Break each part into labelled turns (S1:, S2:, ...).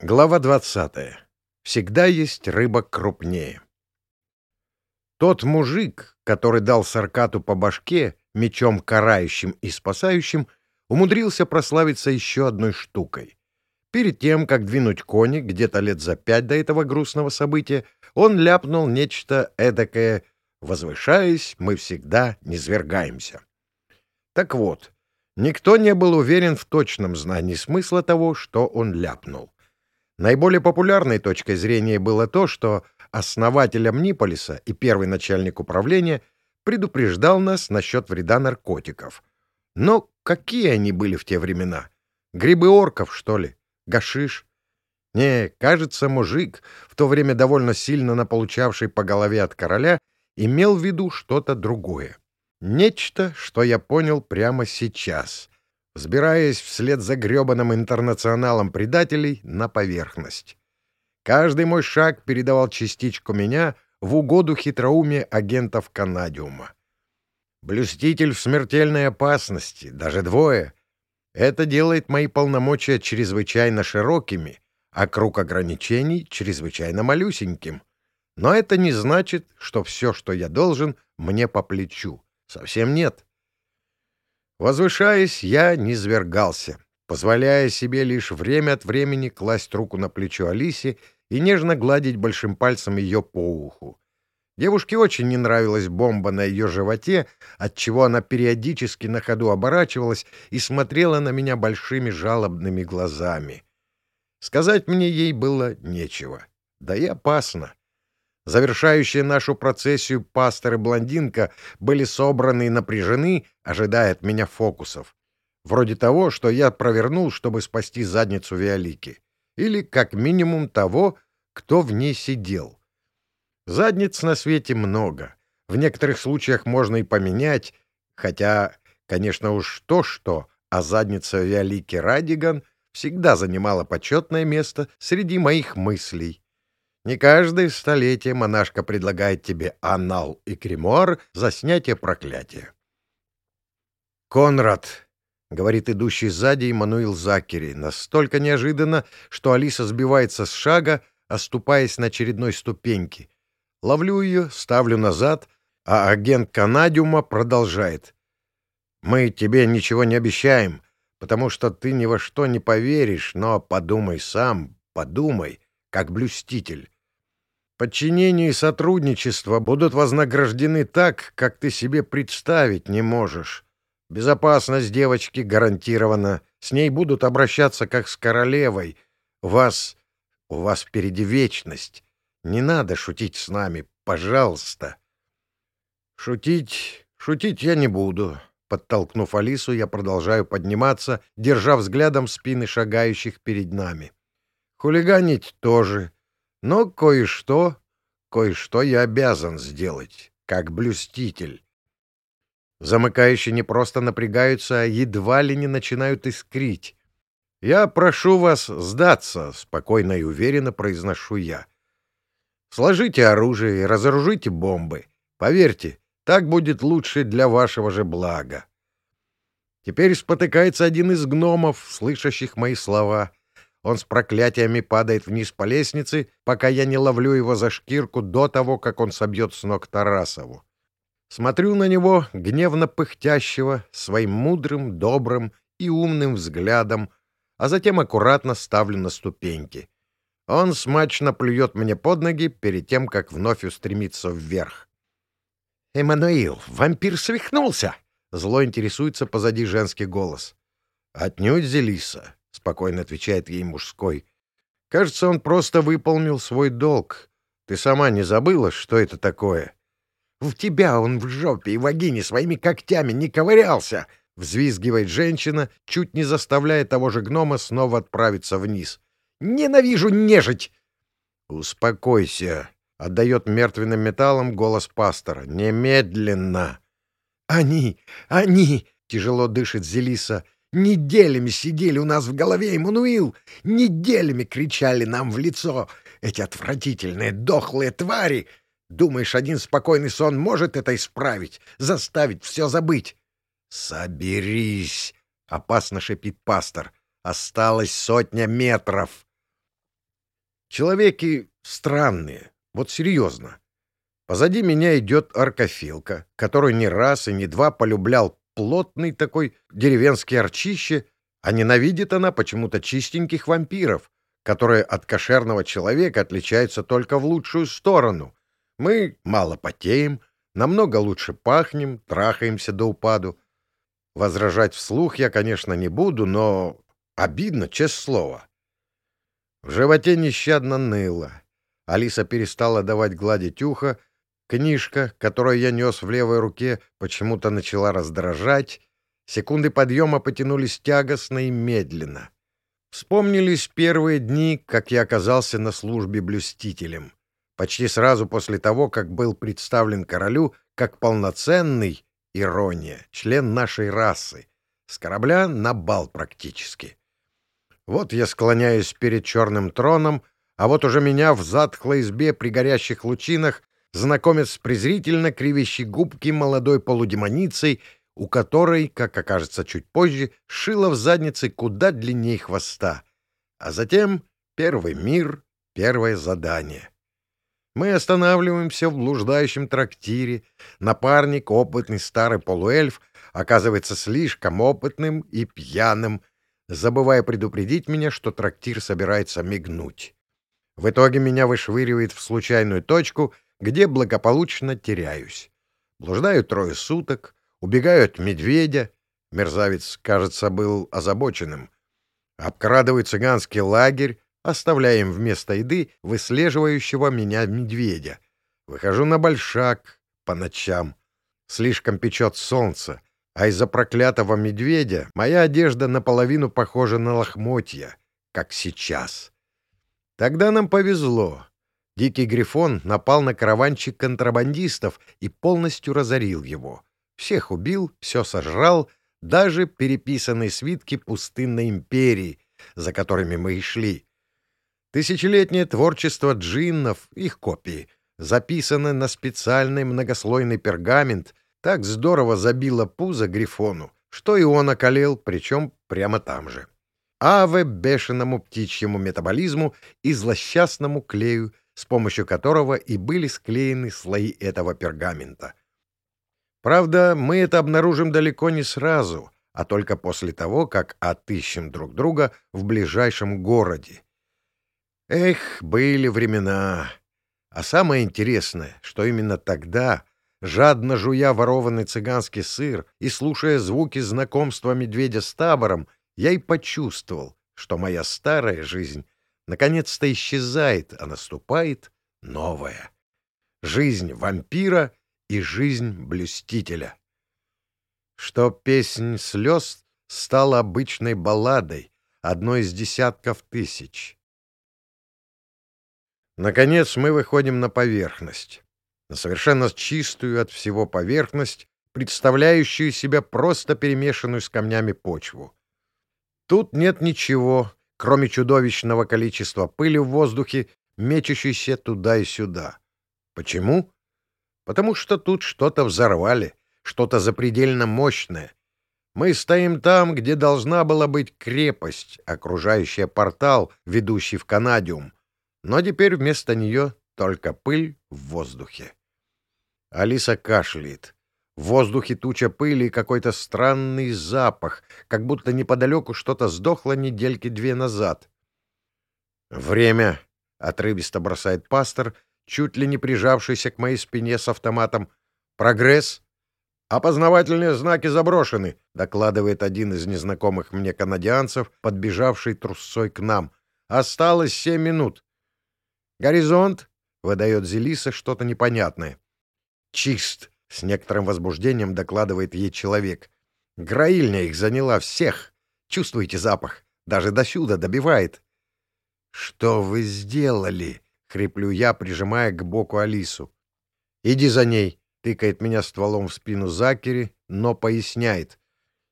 S1: Глава 20. Всегда есть рыба крупнее. Тот мужик, который дал Саркату по башке, мечом карающим и спасающим, умудрился прославиться еще одной штукой. Перед тем, как двинуть кони где-то лет за пять до этого грустного события, он ляпнул нечто эдакое «Возвышаясь, мы всегда низвергаемся». Так вот, никто не был уверен в точном знании смысла того, что он ляпнул. Наиболее популярной точкой зрения было то, что основатель Амниполиса и первый начальник управления предупреждал нас насчет вреда наркотиков. Но какие они были в те времена? Грибы орков, что ли? Гашиш? Не, кажется, мужик, в то время довольно сильно наполучавший по голове от короля, имел в виду что-то другое. Нечто, что я понял прямо сейчас — взбираясь вслед за гребаным интернационалом предателей на поверхность. Каждый мой шаг передавал частичку меня в угоду хитроумия агентов Канадиума. Блюститель в смертельной опасности, даже двое. Это делает мои полномочия чрезвычайно широкими, а круг ограничений чрезвычайно малюсеньким. Но это не значит, что все, что я должен, мне по плечу. Совсем нет. Возвышаясь, я не свергался, позволяя себе лишь время от времени класть руку на плечо Алисе и нежно гладить большим пальцем ее по уху. Девушке очень не нравилась бомба на ее животе, отчего она периодически на ходу оборачивалась и смотрела на меня большими жалобными глазами. Сказать мне ей было нечего. Да и опасно. Завершающие нашу процессию пастор и блондинка были собраны и напряжены, ожидая от меня фокусов. Вроде того, что я провернул, чтобы спасти задницу Виолики. Или, как минимум, того, кто в ней сидел. Задниц на свете много. В некоторых случаях можно и поменять, хотя, конечно уж то-что, а задница Виолики Радиган всегда занимала почетное место среди моих мыслей. Не каждое столетие монашка предлагает тебе анал и кремуар за снятие проклятия. «Конрад», — говорит идущий сзади Иммануил Закери, настолько неожиданно, что Алиса сбивается с шага, оступаясь на очередной ступеньке. Ловлю ее, ставлю назад, а агент Канадиума продолжает. «Мы тебе ничего не обещаем, потому что ты ни во что не поверишь, но подумай сам, подумай, как блюститель. Подчинение и сотрудничество будут вознаграждены так, как ты себе представить не можешь. Безопасность девочки гарантирована. С ней будут обращаться как с королевой. У вас... у вас впереди вечность. Не надо шутить с нами, пожалуйста. Шутить... шутить я не буду. Подтолкнув Алису, я продолжаю подниматься, держа взглядом спины шагающих перед нами. Хулиганить тоже — но кое-что, кое-что я обязан сделать, как блюститель. Замыкающие не просто напрягаются, а едва ли не начинают искрить. «Я прошу вас сдаться», — спокойно и уверенно произношу я. «Сложите оружие и разоружите бомбы. Поверьте, так будет лучше для вашего же блага». Теперь спотыкается один из гномов, слышащих мои слова. Он с проклятиями падает вниз по лестнице, пока я не ловлю его за шкирку до того, как он собьет с ног Тарасову. Смотрю на него, гневно пыхтящего, своим мудрым, добрым и умным взглядом, а затем аккуратно ставлю на ступеньки. Он смачно плюет мне под ноги перед тем, как вновь устремиться вверх. «Эммануил, вампир свихнулся!» — зло интересуется позади женский голос. «Отнюдь, Зелиса. — спокойно отвечает ей мужской. «Кажется, он просто выполнил свой долг. Ты сама не забыла, что это такое?» «В тебя он в жопе и вагине своими когтями не ковырялся!» — взвизгивает женщина, чуть не заставляя того же гнома снова отправиться вниз. «Ненавижу нежить!» «Успокойся!» — отдает мертвенным металлом голос пастора. «Немедленно!» «Они! Они!» — тяжело дышит Зелиса. Неделями сидели у нас в голове, Эммануил! Неделями кричали нам в лицо! Эти отвратительные, дохлые твари! Думаешь, один спокойный сон может это исправить, заставить все забыть? «Соберись!» — опасно шепит пастор. «Осталось сотня метров!» Человеки странные, вот серьезно. Позади меня идет аркофилка, который не раз и не два полюблял плотный такой деревенский арчище, а ненавидит она почему-то чистеньких вампиров, которые от кошерного человека отличаются только в лучшую сторону. Мы мало потеем, намного лучше пахнем, трахаемся до упаду. Возражать вслух я, конечно, не буду, но обидно, честное слово. В животе нещадно ныло. Алиса перестала давать гладить ухо. Книжка, которую я нес в левой руке, почему-то начала раздражать. Секунды подъема потянулись тягостно и медленно. Вспомнились первые дни, как я оказался на службе блюстителем. Почти сразу после того, как был представлен королю как полноценный, ирония, член нашей расы. С корабля на бал практически. Вот я склоняюсь перед черным троном, а вот уже меня в затхлой избе при горящих лучинах знакомец с презрительно кривящей губки молодой полудемоницей, у которой, как окажется чуть позже, шила в заднице куда длиннее хвоста. А затем первый мир, первое задание. Мы останавливаемся в блуждающем трактире. Напарник, опытный старый полуэльф, оказывается слишком опытным и пьяным, забывая предупредить меня, что трактир собирается мигнуть. В итоге меня вышвыривает в случайную точку, где благополучно теряюсь. Блуждаю трое суток, убегаю от медведя. Мерзавец, кажется, был озабоченным. Обкрадываю цыганский лагерь, оставляя им вместо еды выслеживающего меня медведя. Выхожу на большак по ночам. Слишком печет солнце, а из-за проклятого медведя моя одежда наполовину похожа на лохмотья, как сейчас. Тогда нам повезло. Дикий Грифон напал на караванчик контрабандистов и полностью разорил его. Всех убил, все сожрал, даже переписанные свитки пустынной империи, за которыми мы и шли. Тысячелетнее творчество джиннов, их копии, записаны на специальный многослойный пергамент — так здорово забило пузо Грифону, что и он околел, причем прямо там же. Аве бешеному птичьему метаболизму и злосчастному клею, с помощью которого и были склеены слои этого пергамента. Правда, мы это обнаружим далеко не сразу, а только после того, как отыщем друг друга в ближайшем городе. Эх, были времена. А самое интересное, что именно тогда Жадно жуя ворованный цыганский сыр и слушая звуки знакомства медведя с табором, я и почувствовал, что моя старая жизнь наконец-то исчезает, а наступает новая. Жизнь вампира и жизнь блюстителя. Что песнь слез стала обычной балладой, одной из десятков тысяч. Наконец мы выходим на поверхность на совершенно чистую от всего поверхность, представляющую себя просто перемешанную с камнями почву. Тут нет ничего, кроме чудовищного количества пыли в воздухе, мечущейся туда и сюда. Почему? Потому что тут что-то взорвали, что-то запредельно мощное. Мы стоим там, где должна была быть крепость, окружающая портал, ведущий в Канадиум, но теперь вместо нее только пыль в воздухе. Алиса кашляет. В воздухе туча пыли и какой-то странный запах, как будто неподалеку что-то сдохло недельки две назад. «Время!» — отрывисто бросает пастор, чуть ли не прижавшийся к моей спине с автоматом. «Прогресс!» «Опознавательные знаки заброшены», — докладывает один из незнакомых мне канадианцев, подбежавший трусцой к нам. «Осталось семь минут». «Горизонт», — выдает Зелиса что-то непонятное. «Чист!» — с некоторым возбуждением докладывает ей человек. «Граильня их заняла всех. Чувствуете запах? Даже до сюда добивает». «Что вы сделали?» — хриплю я, прижимая к боку Алису. «Иди за ней», — тыкает меня стволом в спину Закери, но поясняет.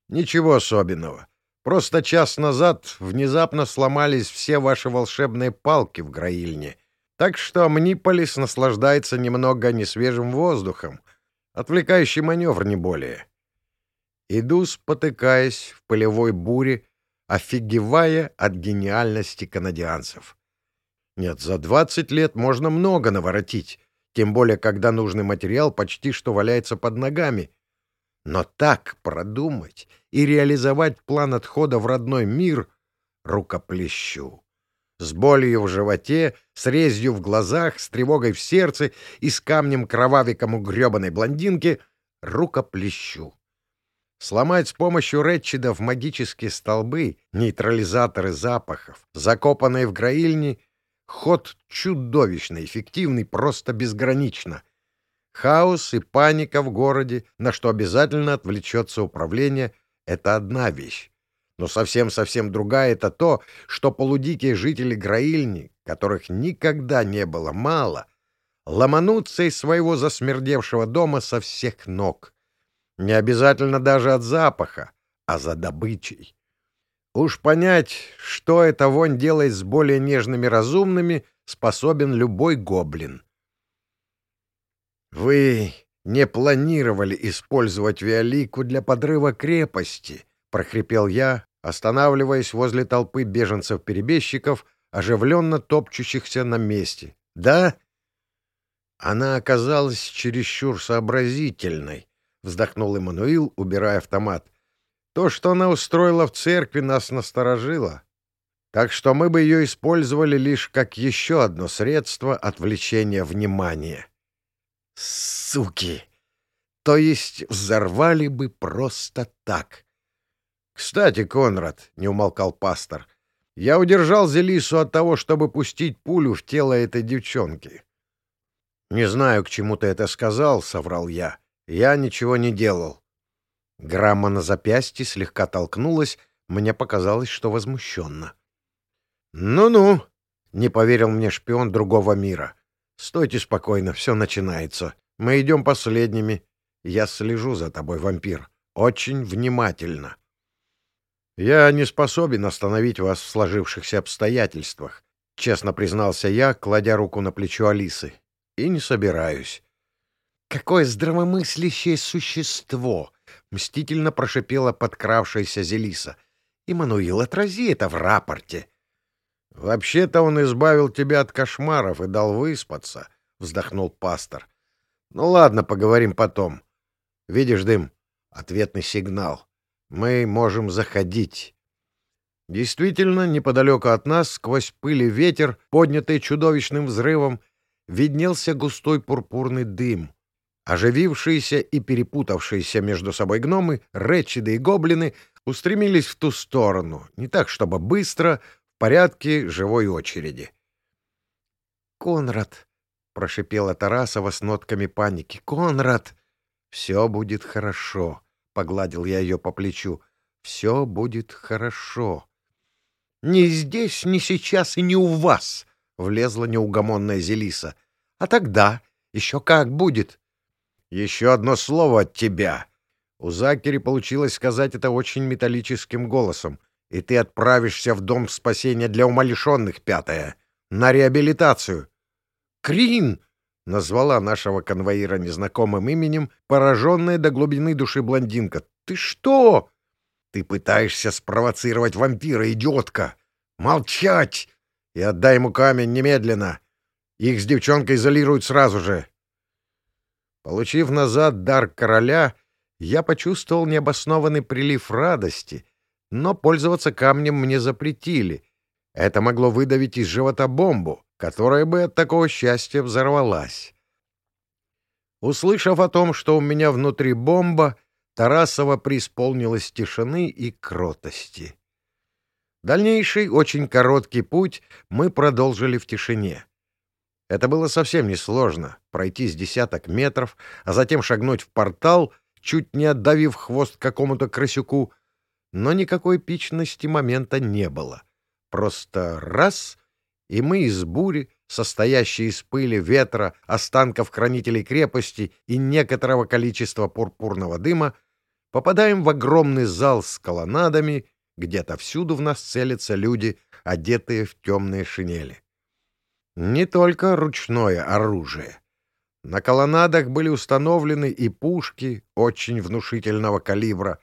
S1: «Ничего особенного. Просто час назад внезапно сломались все ваши волшебные палки в граильне. Так что Мниполис наслаждается немного несвежим воздухом. Отвлекающий маневр не более. Иду, спотыкаясь в полевой буре, офигевая от гениальности канадианцев. Нет, за 20 лет можно много наворотить, тем более, когда нужный материал почти что валяется под ногами. Но так продумать и реализовать план отхода в родной мир рукоплещу. С болью в животе, с резью в глазах, с тревогой в сердце и с камнем-кровавиком у гребаной блондинки рукоплещу. Сломать с помощью ретчидов магические столбы, нейтрализаторы запахов, закопанные в граильне — ход чудовищно эффективный, просто безгранично. Хаос и паника в городе, на что обязательно отвлечется управление — это одна вещь. Но совсем-совсем другая — это то, что полудикие жители Граильни, которых никогда не было мало, ломанутся из своего засмердевшего дома со всех ног. Не обязательно даже от запаха, а за добычей. Уж понять, что эта вонь делает с более нежными разумными, способен любой гоблин. «Вы не планировали использовать Виолику для подрыва крепости», — прохрипел я, останавливаясь возле толпы беженцев-перебежчиков, оживленно топчущихся на месте. «Да?» Она оказалась чересчур сообразительной, — вздохнул Эммануил, убирая автомат. То, что она устроила в церкви, нас насторожило. Так что мы бы ее использовали лишь как еще одно средство отвлечения внимания. Суки! То есть взорвали бы просто так. Кстати, Конрад, — не умолкал пастор, — я удержал Зелису от того, чтобы пустить пулю в тело этой девчонки. — Не знаю, к чему ты это сказал, — соврал я. Я ничего не делал. Грамма на запястье слегка толкнулась, мне показалось, что возмущенно. «Ну-ну», — не поверил мне шпион другого мира. «Стойте спокойно, все начинается. Мы идем последними. Я слежу за тобой, вампир. Очень внимательно». «Я не способен остановить вас в сложившихся обстоятельствах», — честно признался я, кладя руку на плечо Алисы. «И не собираюсь». «Какое здравомыслящее существо!» — мстительно прошипела подкравшаяся Зелиса. «Иммануил, отрази это в рапорте». «Вообще-то он избавил тебя от кошмаров и дал выспаться», — вздохнул пастор. «Ну ладно, поговорим потом. Видишь дым? Ответный сигнал. Мы можем заходить». Действительно, неподалеку от нас, сквозь пыль и ветер, поднятый чудовищным взрывом, виднелся густой пурпурный дым. Оживившиеся и перепутавшиеся между собой гномы, речиды и гоблины устремились в ту сторону, не так чтобы быстро, в порядке живой очереди. «Конрад!» — прошипела Тарасова с нотками паники. «Конрад!» «Все будет хорошо!» — погладил я ее по плечу. «Все будет хорошо!» «Не здесь, не сейчас и не у вас!» — влезла неугомонная Зелиса. «А тогда еще как будет!» Еще одно слово от тебя. У Закери получилось сказать это очень металлическим голосом. И ты отправишься в дом спасения для умалишенных, пятая, на реабилитацию. Крин! Назвала нашего конвоира незнакомым именем, пораженная до глубины души блондинка. «Ты что?» «Ты пытаешься спровоцировать вампира, идиотка! Молчать! И отдай ему камень немедленно! Их с девчонкой изолируют сразу же!» Получив назад дар короля, я почувствовал необоснованный прилив радости, но пользоваться камнем мне запретили. Это могло выдавить из живота бомбу, которая бы от такого счастья взорвалась. Услышав о том, что у меня внутри бомба, Тарасова преисполнилась тишины и кротости. Дальнейший, очень короткий путь мы продолжили в тишине. Это было совсем несложно — пройти с десяток метров, а затем шагнуть в портал, чуть не отдавив хвост какому-то крысюку. Но никакой эпичности момента не было. Просто раз — и мы из бури, состоящей из пыли, ветра, останков хранителей крепости и некоторого количества пурпурного дыма, попадаем в огромный зал с колоннадами, где-то всюду в нас целятся люди, одетые в темные шинели. Не только ручное оружие. На колоннадах были установлены и пушки очень внушительного калибра.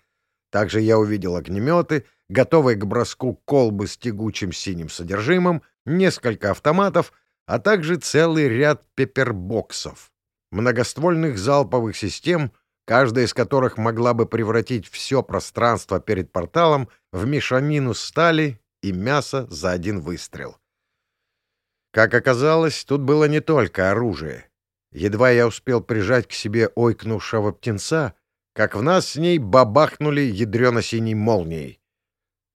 S1: Также я увидел огнеметы, готовые к броску колбы с тягучим синим содержимым, несколько автоматов, а также целый ряд пепербоксов, многоствольных залповых систем, каждая из которых могла бы превратить все пространство перед порталом в мешанину стали и мяса за один выстрел. Как оказалось, тут было не только оружие. Едва я успел прижать к себе ойкнувшего птенца, как в нас с ней бабахнули ядрено-синей молнией.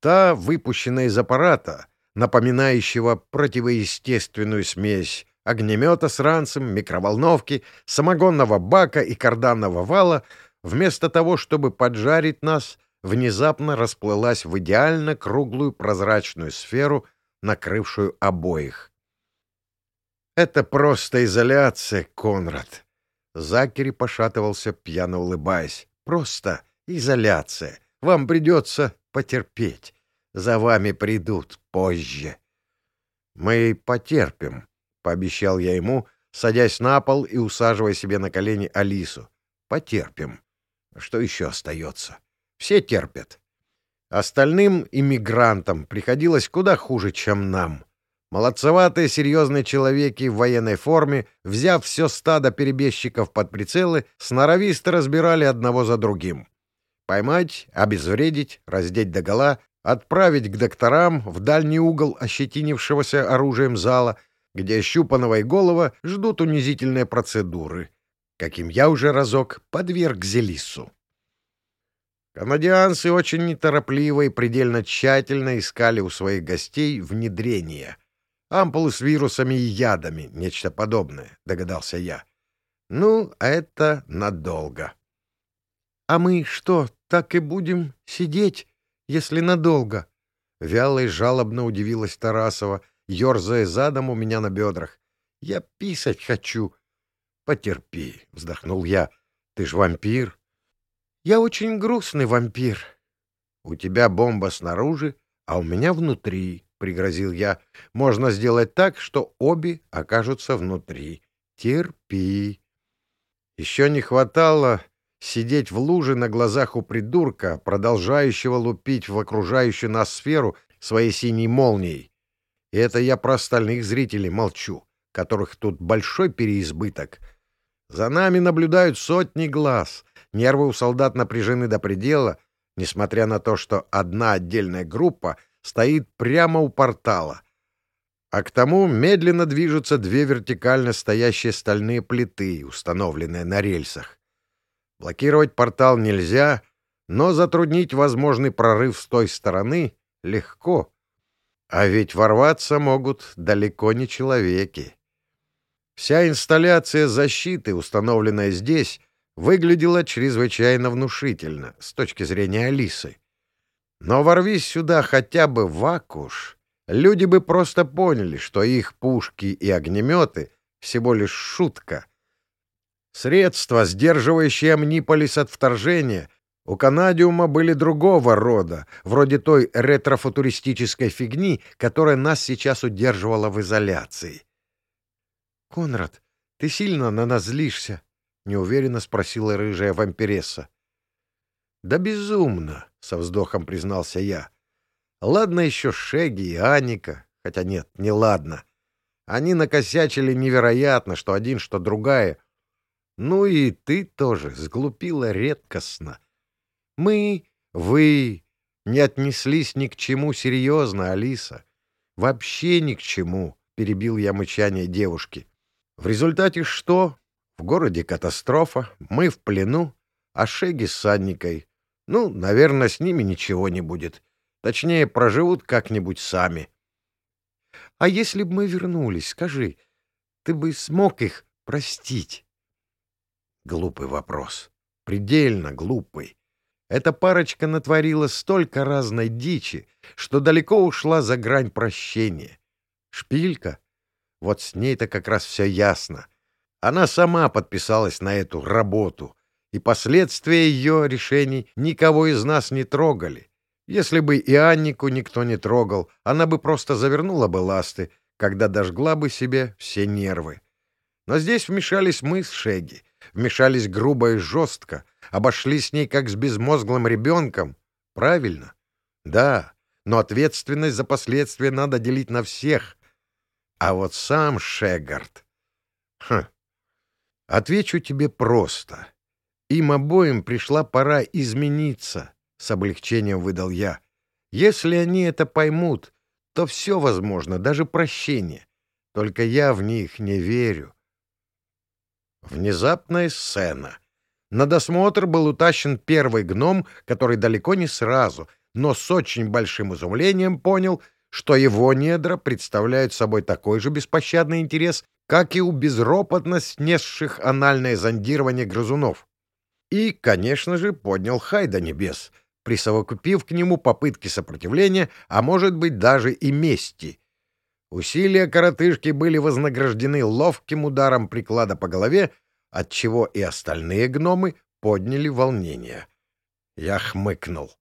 S1: Та, выпущенная из аппарата, напоминающего противоестественную смесь огнемета с ранцем, микроволновки, самогонного бака и карданного вала, вместо того, чтобы поджарить нас, внезапно расплылась в идеально круглую прозрачную сферу, накрывшую обоих. «Это просто изоляция, Конрад!» Закери пошатывался, пьяно улыбаясь. «Просто изоляция. Вам придется потерпеть. За вами придут позже». «Мы потерпим», — пообещал я ему, садясь на пол и усаживая себе на колени Алису. «Потерпим. Что еще остается? Все терпят. Остальным иммигрантам приходилось куда хуже, чем нам». Молодцеватые серьезные человеки в военной форме, взяв все стадо перебежчиков под прицелы, сноровисто разбирали одного за другим. Поймать, обезвредить, раздеть догола, отправить к докторам в дальний угол ощетинившегося оружием зала, где щупанова и голова ждут унизительные процедуры, каким я уже разок подверг Зелиссу. Канадианцы очень неторопливо и предельно тщательно искали у своих гостей внедрения — Ампулы с вирусами и ядами, нечто подобное, догадался я. Ну, это надолго. — А мы что, так и будем сидеть, если надолго? Вяло и жалобно удивилась Тарасова, ерзая задом у меня на бедрах. — Я писать хочу. — Потерпи, — вздохнул я. — Ты ж вампир. — Я очень грустный вампир. — У тебя бомба снаружи, а у меня внутри, — пригрозил я. — Можно сделать так, что обе окажутся внутри. Терпи. Еще не хватало сидеть в луже на глазах у придурка, продолжающего лупить в окружающую нас сферу своей синей молнией. И это я про остальных зрителей молчу, которых тут большой переизбыток. За нами наблюдают сотни глаз, нервы у солдат напряжены до предела, несмотря на то, что одна отдельная группа — стоит прямо у портала. А к тому медленно движутся две вертикально стоящие стальные плиты, установленные на рельсах. Блокировать портал нельзя, но затруднить возможный прорыв с той стороны легко. А ведь ворваться могут далеко не человеки. Вся инсталляция защиты, установленная здесь, выглядела чрезвычайно внушительно с точки зрения Алисы. Но ворвись сюда хотя бы вакуш, люди бы просто поняли, что их пушки и огнеметы — всего лишь шутка. Средства, сдерживающие Амниполис от вторжения, у Канадиума были другого рода, вроде той ретрофутуристической фигни, которая нас сейчас удерживала в изоляции. — Конрад, ты сильно на нас злишься? — неуверенно спросила рыжая вампиресса. — Да безумно, — со вздохом признался я. — Ладно еще Шеги и Аника, хотя нет, не ладно. Они накосячили невероятно, что один, что другая. Ну и ты тоже сглупила редкостно. Мы, вы, не отнеслись ни к чему серьезно, Алиса. Вообще ни к чему, — перебил я мычание девушки. В результате что? В городе катастрофа, мы в плену, а Шеги с Анникой ну, наверное, с ними ничего не будет. Точнее, проживут как-нибудь сами. — А если бы мы вернулись, скажи, ты бы смог их простить? Глупый вопрос. Предельно глупый. Эта парочка натворила столько разной дичи, что далеко ушла за грань прощения. Шпилька? Вот с ней-то как раз все ясно. Она сама подписалась на эту работу, и последствия ее решений никого из нас не трогали. Если бы и Аннику никто не трогал, она бы просто завернула бы ласты, когда дожгла бы себе все нервы. Но здесь вмешались мы с Шеги, вмешались грубо и жестко, обошли с ней как с безмозглым ребенком. Правильно. Да, но ответственность за последствия надо делить на всех. А вот сам Шегард... Хм. Отвечу тебе просто. Им обоим пришла пора измениться, — с облегчением выдал я. Если они это поймут, то все возможно, даже прощение. Только я в них не верю. Внезапная сцена. На досмотр был утащен первый гном, который далеко не сразу, но с очень большим изумлением понял, что его недра представляют собой такой же беспощадный интерес, как и у безропотно снесших анальное зондирование грызунов. И, конечно же, поднял хай до небес, присовокупив к нему попытки сопротивления, а может быть даже и мести. Усилия коротышки были вознаграждены ловким ударом приклада по голове, отчего и остальные гномы подняли волнение. Я хмыкнул.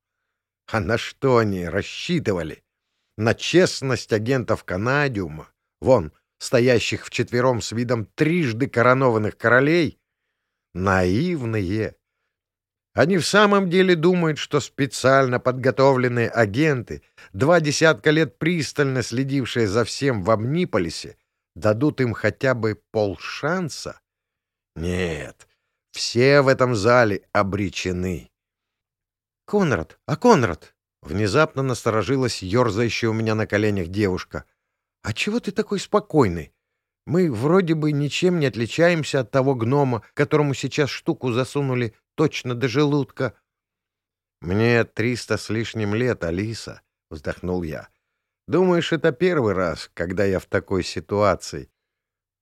S1: А на что они рассчитывали? На честность агентов Канадиума? Вон, стоящих вчетвером с видом трижды коронованных королей? Наивные! Они в самом деле думают, что специально подготовленные агенты, два десятка лет пристально следившие за всем в Амниполисе, дадут им хотя бы полшанса? Нет, все в этом зале обречены. «Конрад! А Конрад!» Внезапно насторожилась ерзающая у меня на коленях девушка. «А чего ты такой спокойный? Мы вроде бы ничем не отличаемся от того гнома, которому сейчас штуку засунули точно до желудка. — Мне триста с лишним лет, Алиса, — вздохнул я. — Думаешь, это первый раз, когда я в такой ситуации?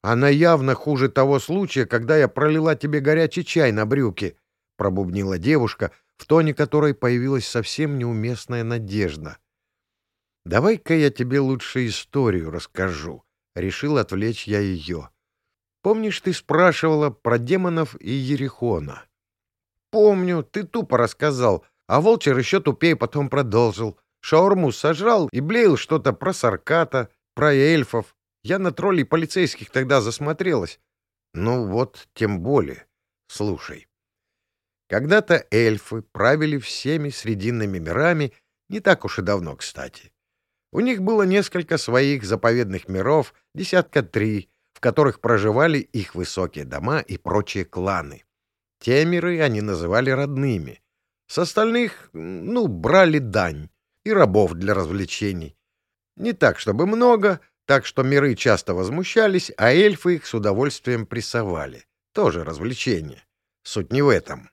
S1: Она явно хуже того случая, когда я пролила тебе горячий чай на брюки, — пробубнила девушка, в тоне которой появилась совсем неуместная надежда. — Давай-ка я тебе лучше историю расскажу, — решил отвлечь я ее. — Помнишь, ты спрашивала про демонов и Ерехона? — помню, ты тупо рассказал, а Волчер еще тупее потом продолжил. Шаурму сожрал и блеял что-то про сарката, про эльфов. Я на троллей полицейских тогда засмотрелась. Ну вот, тем более. Слушай. Когда-то эльфы правили всеми срединными мирами, не так уж и давно, кстати. У них было несколько своих заповедных миров, десятка три, в которых проживали их высокие дома и прочие кланы. Те миры они называли родными. С остальных, ну, брали дань и рабов для развлечений. Не так, чтобы много, так что миры часто возмущались, а эльфы их с удовольствием прессовали. Тоже развлечение. Суть не в этом.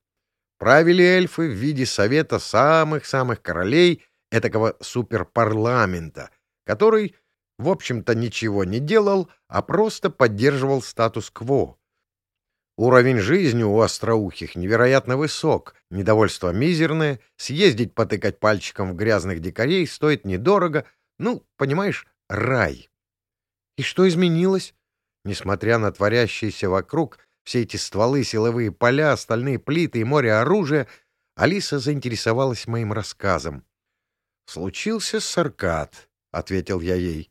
S1: Правили эльфы в виде совета самых-самых королей этакого суперпарламента, который, в общем-то, ничего не делал, а просто поддерживал статус-кво, Уровень жизни у остроухих невероятно высок, недовольство мизерное, съездить потыкать пальчиком в грязных дикарей стоит недорого, ну, понимаешь, рай. И что изменилось? Несмотря на творящиеся вокруг все эти стволы, силовые поля, стальные плиты и море оружия, Алиса заинтересовалась моим рассказом. «Случился саркат», — ответил я ей.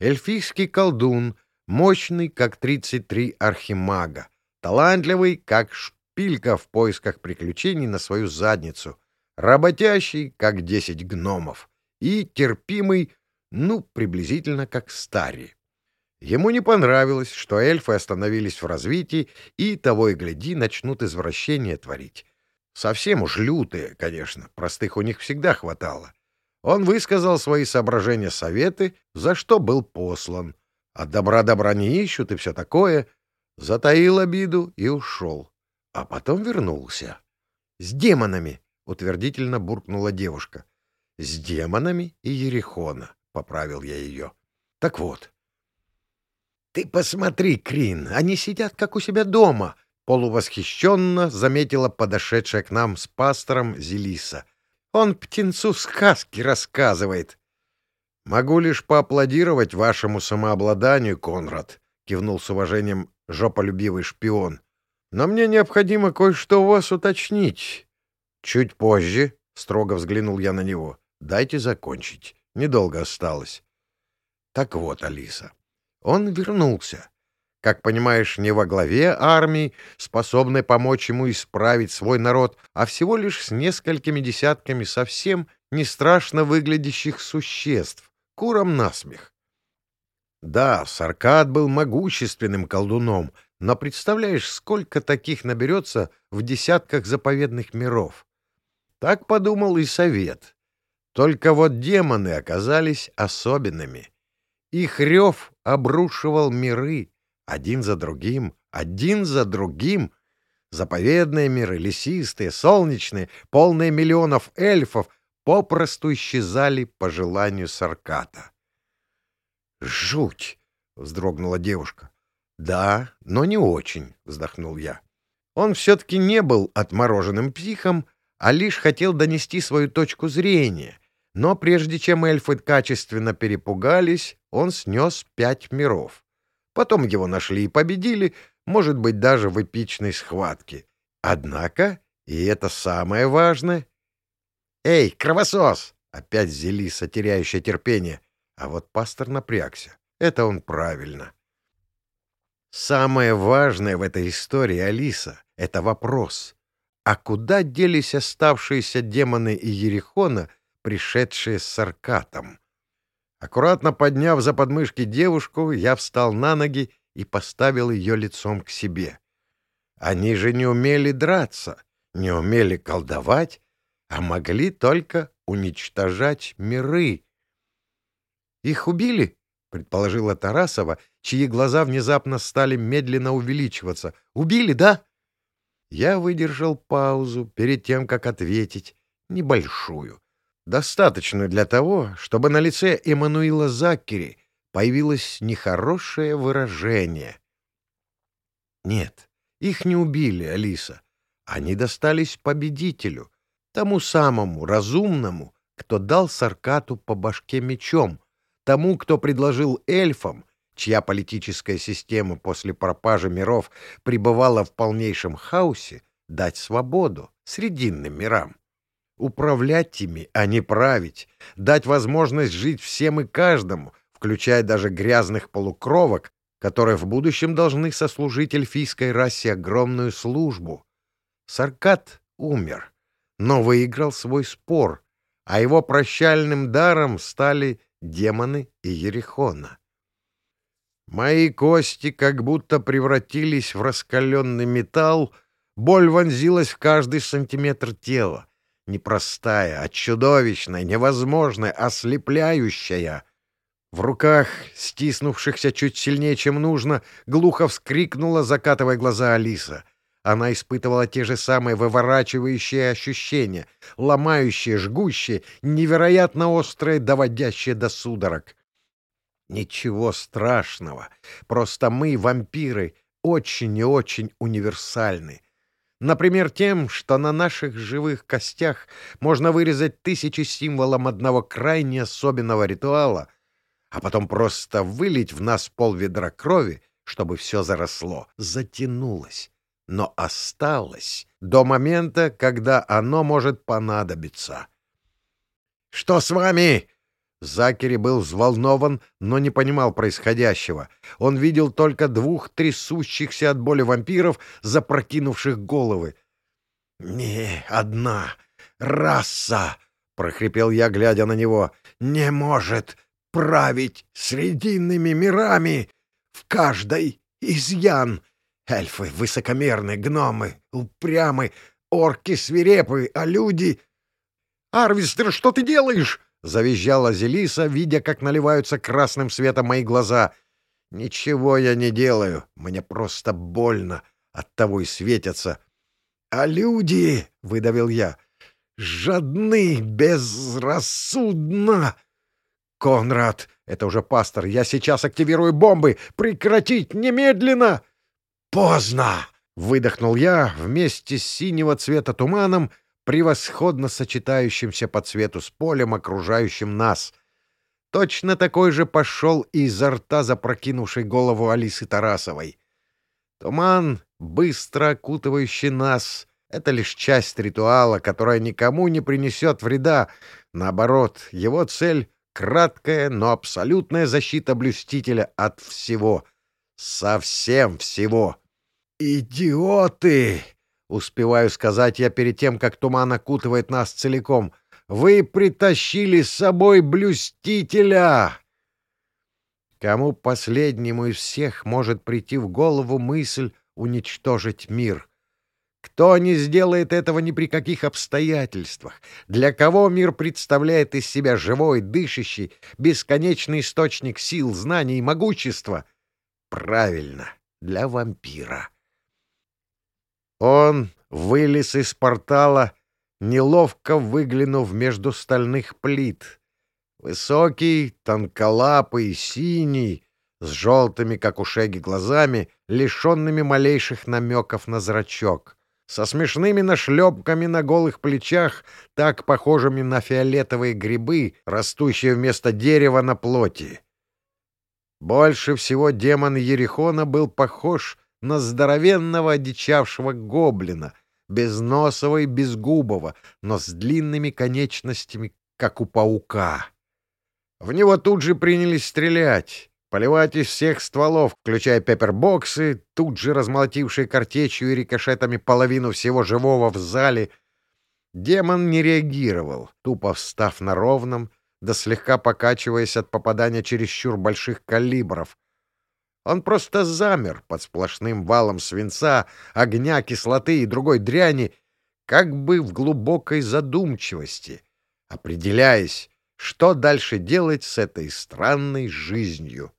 S1: «Эльфийский колдун, мощный, как тридцать три архимага талантливый, как шпилька в поисках приключений на свою задницу, работящий, как десять гномов, и терпимый, ну, приблизительно как старый. Ему не понравилось, что эльфы остановились в развитии и, того и гляди, начнут извращения творить. Совсем уж лютые, конечно, простых у них всегда хватало. Он высказал свои соображения советы, за что был послан. От добра добра не ищут и все такое — затаил обиду и ушел, а потом вернулся. — С демонами! — утвердительно буркнула девушка. — С демонами и Ерехона, — поправил я ее. — Так вот. — Ты посмотри, Крин, они сидят как у себя дома, — полувосхищенно заметила подошедшая к нам с пастором Зелиса. — Он птенцу сказки рассказывает. — Могу лишь поаплодировать вашему самообладанию, Конрад, — кивнул с уважением жополюбивый шпион. «Но мне необходимо кое-что у вас уточнить». «Чуть позже», — строго взглянул я на него, — «дайте закончить. Недолго осталось». «Так вот, Алиса, он вернулся. Как понимаешь, не во главе армии, способной помочь ему исправить свой народ, а всего лишь с несколькими десятками совсем не страшно выглядящих существ, куром насмех. Да, Саркад был могущественным колдуном, но представляешь, сколько таких наберется в десятках заповедных миров? Так подумал и совет. Только вот демоны оказались особенными. Их рев обрушивал миры, один за другим, один за другим. Заповедные миры, лесистые, солнечные, полные миллионов эльфов, попросту исчезали по желанию Сарката. «Жуть!» — вздрогнула девушка. «Да, но не очень», — вздохнул я. Он все-таки не был отмороженным психом, а лишь хотел донести свою точку зрения. Но прежде чем эльфы качественно перепугались, он снес пять миров. Потом его нашли и победили, может быть, даже в эпичной схватке. Однако, и это самое важное... «Эй, кровосос!» — опять Зелиса, теряющая терпение. А вот пастор напрягся. Это он правильно. Самое важное в этой истории, Алиса, — это вопрос. А куда делись оставшиеся демоны и Ерехона, пришедшие с Саркатом? Аккуратно подняв за подмышки девушку, я встал на ноги и поставил ее лицом к себе. Они же не умели драться, не умели колдовать, а могли только уничтожать миры. «Их убили?» — предположила Тарасова, чьи глаза внезапно стали медленно увеличиваться. «Убили, да?» Я выдержал паузу перед тем, как ответить, небольшую достаточную для того, чтобы на лице Эммануила Заккери появилось нехорошее выражение. Нет, их не убили, Алиса. Они достались победителю, тому самому разумному, кто дал Саркату по башке мечом, тому, кто предложил эльфам, чья политическая система после пропажи миров пребывала в полнейшем хаосе, дать свободу срединным мирам управлять ими, а не править, дать возможность жить всем и каждому, включая даже грязных полукровок, которые в будущем должны сослужить эльфийской расе огромную службу. Саркат умер, но выиграл свой спор, а его прощальным даром стали демоны и Ерехона. Мои кости как будто превратились в раскаленный металл, боль вонзилась в каждый сантиметр тела непростая, а чудовищная, невозможная, ослепляющая. В руках, стиснувшихся чуть сильнее, чем нужно, глухо вскрикнула, закатывая глаза Алиса. Она испытывала те же самые выворачивающие ощущения, ломающие, жгущие, невероятно острые, доводящие до судорог. Ничего страшного. Просто мы, вампиры, очень и очень универсальны. Например, тем, что на наших живых костях можно вырезать тысячи символов одного крайне особенного ритуала, а потом просто вылить в нас пол ведра крови, чтобы все заросло, затянулось, но осталось до момента, когда оно может понадобиться. «Что с вами?» Закери был взволнован, но не понимал происходящего. Он видел только двух трясущихся от боли вампиров, запрокинувших головы. «Не одна раса!» — прохрипел я, глядя на него. «Не может править срединными мирами! В каждой изъян! Эльфы высокомерны, гномы упрямы, орки свирепы, а люди...» «Арвистер, что ты делаешь?» — завизжала Зелиса, видя, как наливаются красным светом мои глаза. «Ничего я не делаю, мне просто больно, оттого и светятся». «А люди», — выдавил я, — «жадны, безрассудно». «Конрад, это уже пастор, я сейчас активирую бомбы! Прекратить немедленно!» «Поздно!» — выдохнул я вместе с синего цвета туманом превосходно сочетающимся по цвету с полем, окружающим нас. Точно такой же пошел изо рта запрокинувшей голову Алисы Тарасовой. Туман, быстро окутывающий нас, — это лишь часть ритуала, которая никому не принесет вреда. Наоборот, его цель — краткая, но абсолютная защита блюстителя от всего. Совсем всего. «Идиоты!» Успеваю сказать я перед тем, как туман окутывает нас целиком. Вы притащили с собой блюстителя!» Кому последнему из всех может прийти в голову мысль уничтожить мир? Кто не сделает этого ни при каких обстоятельствах? Для кого мир представляет из себя живой, дышащий, бесконечный источник сил, знаний и могущества? Правильно, для вампира. Он вылез из портала, неловко выглянув между стальных плит. Высокий, тонколапый, синий, с желтыми, как у шеги, глазами, лишенными малейших намеков на зрачок, со смешными нашлепками на голых плечах, так похожими на фиолетовые грибы, растущие вместо дерева на плоти. Больше всего демон Ерихона был похож на здоровенного одичавшего гоблина, безносого и безгубого, но с длинными конечностями, как у паука. В него тут же принялись стрелять, поливать из всех стволов, включая пеппербоксы, тут же размолотившие картечью и рикошетами половину всего живого в зале. Демон не реагировал, тупо встав на ровном, да слегка покачиваясь от попадания чересчур больших калибров, он просто замер под сплошным валом свинца, огня, кислоты и другой дряни, как бы в глубокой задумчивости, определяясь, что дальше делать с этой странной жизнью.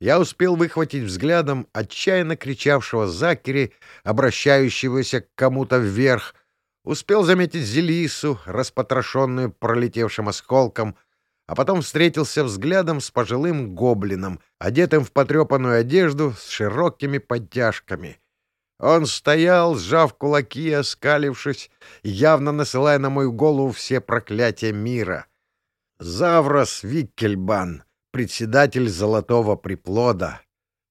S1: Я успел выхватить взглядом отчаянно кричавшего Закери, обращающегося к кому-то вверх, успел заметить Зелису, распотрошенную пролетевшим осколком — а потом встретился взглядом с пожилым гоблином, одетым в потрепанную одежду с широкими подтяжками. Он стоял, сжав кулаки, оскалившись, явно насылая на мою голову все проклятия мира. Заврос Виккельбан, председатель Золотого Приплода.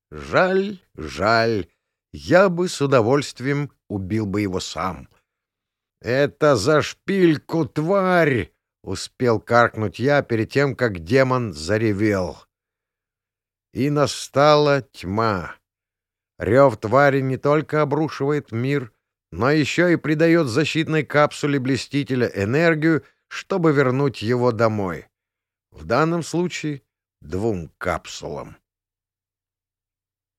S1: Жаль, жаль, я бы с удовольствием убил бы его сам. «Это за шпильку, тварь!» Успел каркнуть я перед тем, как демон заревел. И настала тьма. Рев твари не только обрушивает мир, но еще и придает защитной капсуле блестителя энергию, чтобы вернуть его домой. В данном случае двум капсулам.